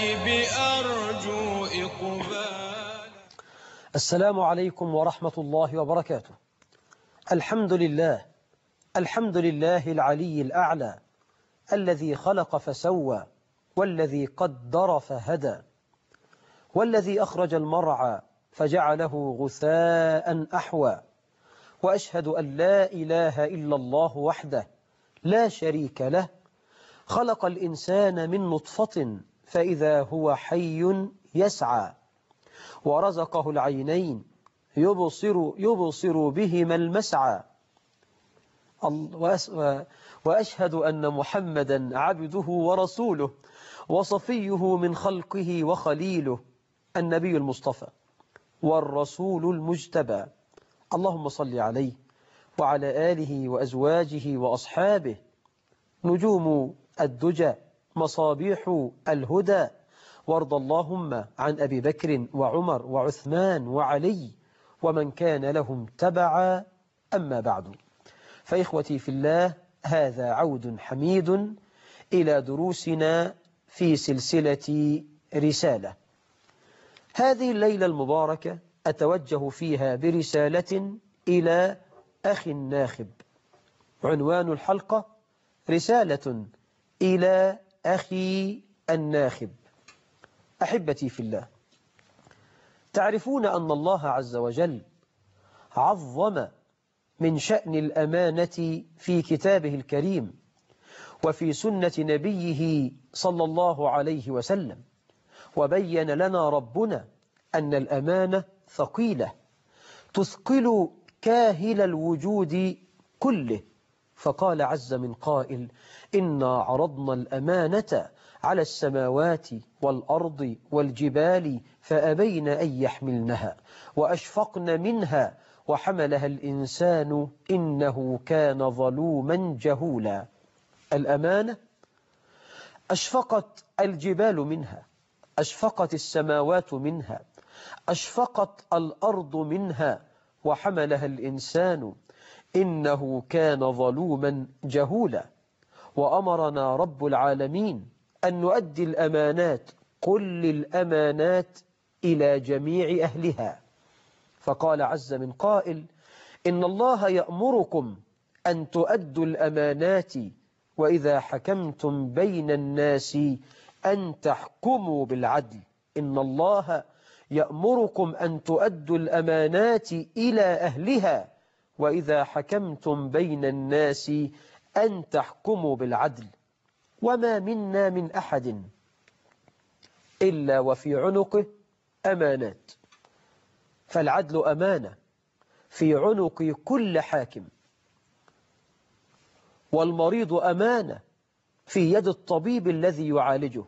الغائب أرجو إقبال السلام عليكم ورحمة الله وبركاته. الحمد لله الحمد لله العلي الأعلى الذي خلق فسوى والذي قدر فهدى والذي أخرج المرعى فجعله غثاء أحوى وأشهد أن لا إله إلا الله وحده لا شريك له خلق الإنسان من نطفة فإذا هو حي يسعى. ورزقه العينين يبصر, يبصر بهما المسعى. وأشهد أن محمدا عبده ورسوله وصفيه من خلقه وخليله النبي المصطفى والرسول المجتبى. اللهم صل عليه وعلى آله وأزواجه وأصحابه. نجوم الدجى مصابيح الهدى. وارض اللهم عن أبي بكر وعمر وعثمان وعلي ومن كان لهم تبعا. أما بعد. فإخوتي في الله هذا عود حميد إلى دروسنا في سلسلة رسالة. هذه الليلة المباركة أتوجه فيها برسالة إلى أخ الناخب عنوان الحلقة رسالة إلى أخي الناخب. أحبتي في الله. تعرفون أن الله عز وجل عظم من شأن الأمانة في كتابه الكريم وفي سنة نبيه صلى الله عليه وسلم وبين لنا ربنا أن الأمانة ثقيلة تثقل كاهل الوجود كله. فقال عز من قائل إنا عرضنا الأمانة على السماوات والأرض والجبال فأبين أن يحملنها وأشفقن منها وحملها الإنسان إنه كان ظلوما جهولا. الأمانة أشفقت الجبال منها أشفقت السماوات منها أشفقت الأرض منها وحملها الإنسان إنه كان ظلوما جهولا. وأمرنا رب العالمين أن نؤدي الأمانات كل الأمانات إلى جميع أهلها. فقال عز من قائل إن الله يأمركم أن تؤدوا الأمانات وإذا حكمتم بين الناس أن تحكموا بالعدل. إن الله يأمركم أن تؤدوا الأمانات إلى أهلها. وإذا حكمتم بين الناس أن تحكموا بالعدل وما منا من أحد إلا وفي عنقه أمانات. فالعدل أمانة في عنق كل حاكم. والمريض أمانة في يد الطبيب الذي يعالجه.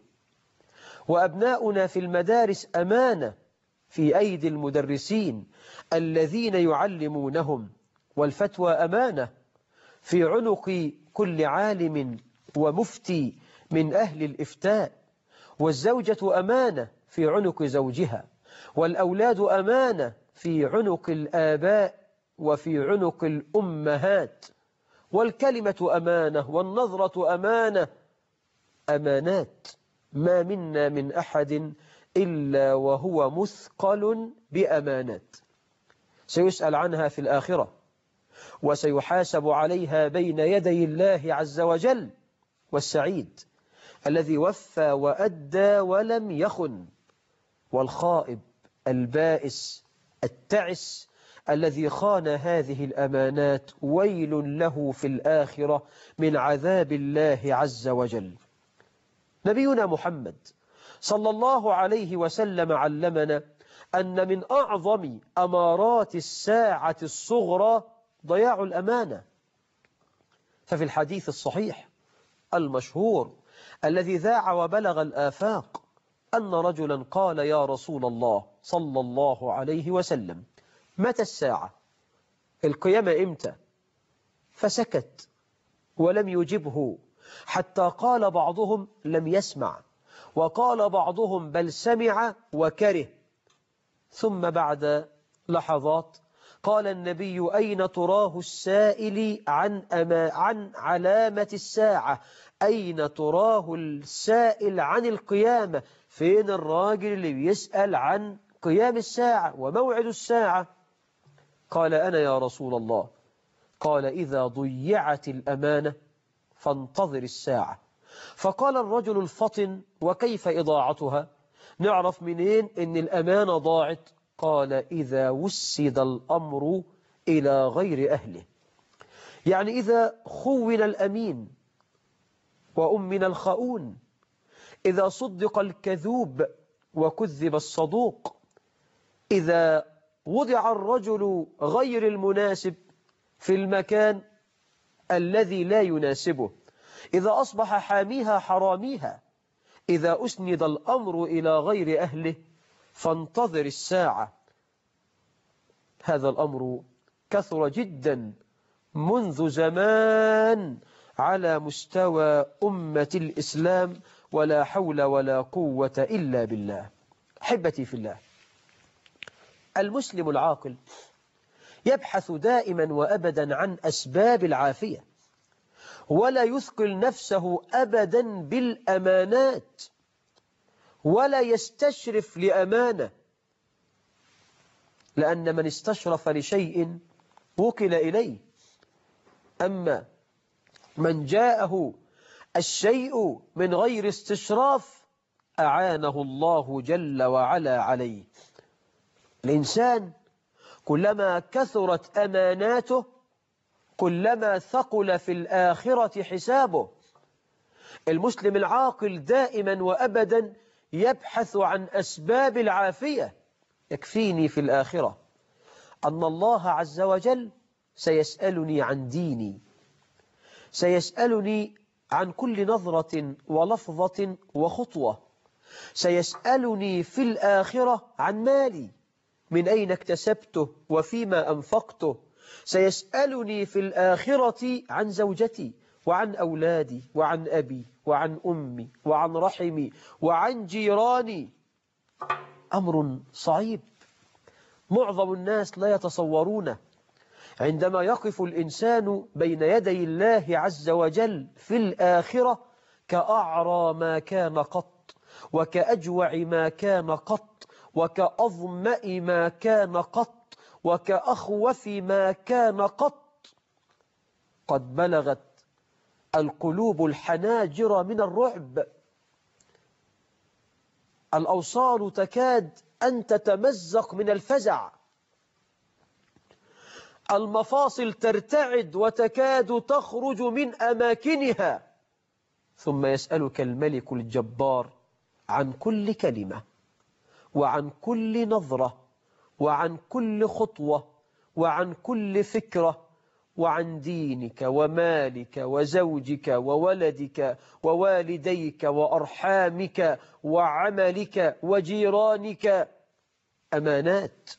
وأبناؤنا في المدارس أمانة في أيدي المدرسين الذين يعلمونهم. والفتوى أمانة في عنق كل عالم ومفتي من أهل الإفتاء والزوجة أمانة في عنق زوجها والأولاد أمانة في عنق الآباء وفي عنق الأمهات والكلمة أمانة والنظرة أمانة أمانات. ما منا من أحد إلا وهو مثقل بأمانات. سيسأل عنها في الآخرة. وسيحاسب عليها بين يدي الله عز وجل والسعيد الذي وفى وأدى ولم يخن والخائب البائس التعس الذي خان هذه الأمانات ويل له في الآخرة من عذاب الله عز وجل. نبينا محمد صلى الله عليه وسلم علمنا أن من أعظم أمارات الساعة الصغرى ضياع الأمانة. ففي الحديث الصحيح المشهور الذي ذاع وبلغ الآفاق أن رجلا قال يا رسول الله صلى الله عليه وسلم متى الساعة؟ القيامة إمتى؟ فسكت ولم يجبه حتى قال بعضهم لم يسمع وقال بعضهم بل سمع وكره. ثم بعد لحظات قال النبي أين تراه السائل عن, أما عن علامة الساعة؟ أين تراه السائل عن القيامة؟ فين الراجل اللي بيسأل عن قيام الساعة وموعد الساعة؟ قال أنا يا رسول الله. قال إذا ضيعت الأمانة فانتظر الساعة. فقال الرجل الفطن وكيف إضاعتها؟ نعرف منين إن الأمانة ضاعت؟ قال إذا وسد الأمر إلى غير أهله. يعني إذا خون الأمين وأمن الخؤون إذا صدق الكذوب وكذب الصدوق إذا وضع الرجل غير المناسب في المكان الذي لا يناسبه إذا أصبح حاميها حراميها إذا أسند الأمر إلى غير أهله فانتظر الساعة. هذا الأمر كثر جدا منذ زمان على مستوى أمة الإسلام ولا حول ولا قوة إلا بالله. حبتي في الله المسلم العاقل يبحث دائما وأبدا عن أسباب العافية ولا يثقل نفسه أبدا بالأمانات. ولا يستشرف لأمانة. لأن من استشرف لشيء وكل إليه. أما من جاءه الشيء من غير استشراف أعانه الله جل وعلا عليه. الإنسان كلما كثرت أماناته كلما ثقل في الآخرة حسابه المسلم العاقل دائما وأبدا يبحث عن أسباب العافية. يكفيني في الآخرة. أن الله عز وجل سيسألني عن ديني. سيسألني عن كل نظرة ولفظة وخطوة. سيسألني في الآخرة عن مالي. من أين اكتسبته وفيما أنفقته. سيسألني في الآخرة عن زوجتي. وعن أولادي وعن أبي وعن أمي وعن رحمي وعن جيراني. أمر صعيب. معظم الناس لا يتصورونه. عندما يقف الإنسان بين يدي الله عز وجل في الآخرة كأعرى ما كان قط وكأجوع ما كان قط وكأظمأ ما كان قط وكأخوف ما كان قط. قد بلغت القلوب الحناجر من الرعب. الأوصال تكاد أن تتمزق من الفزع. المفاصل ترتعد وتكاد تخرج من أماكنها. ثم يسألك الملك الجبار عن كل كلمة وعن كل نظرة وعن كل خطوة وعن كل فكرة. وعن دينك ومالك وزوجك وولدك ووالديك وأرحامك وعملك وجيرانك. أمانات.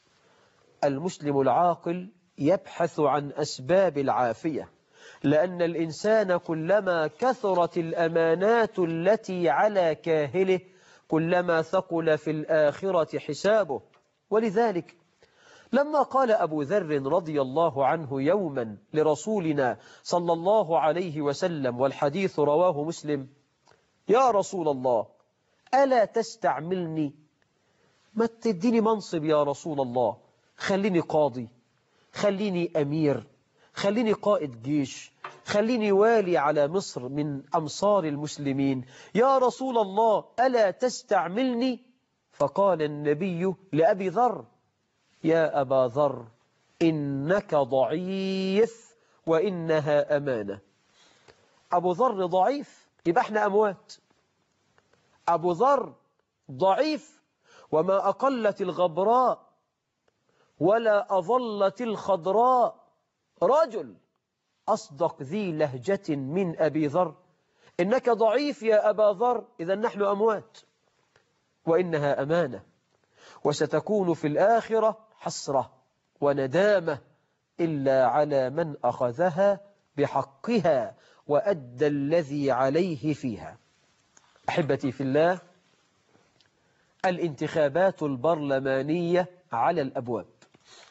المسلم العاقل يبحث عن أسباب العافية لأن الإنسان كلما كثرت الأمانات التي على كاهله كلما ثقل في الآخرة حسابه. ولذلك لما قال أبو ذر رضي الله عنه يوما لرسولنا صلى الله عليه وسلم والحديث رواه مسلم يا رسول الله ألا تستعملني؟ ما تديني منصب يا رسول الله؟ خليني قاضي خليني أمير خليني قائد جيش خليني والي على مصر من أمصار المسلمين. يا رسول الله ألا تستعملني؟ فقال النبي لأبي ذر يا أبا ذر إنك ضعيف وإنها أمانة. أبو ذر ضعيف يبقى إحنا أموات. أبو ذر ضعيف وما أقلت الغبراء ولا أظلت الخضراء. رجل أصدق ذي لهجة من أبي ذر. إنك ضعيف يا أبا ذر إذا نحن أموات. وإنها أمانة. وستكون في الآخرة حسرة وندامة إلا على من أخذها بحقها وأدى الذي عليه فيها. أحبتي في الله الانتخابات البرلمانية على الأبواب.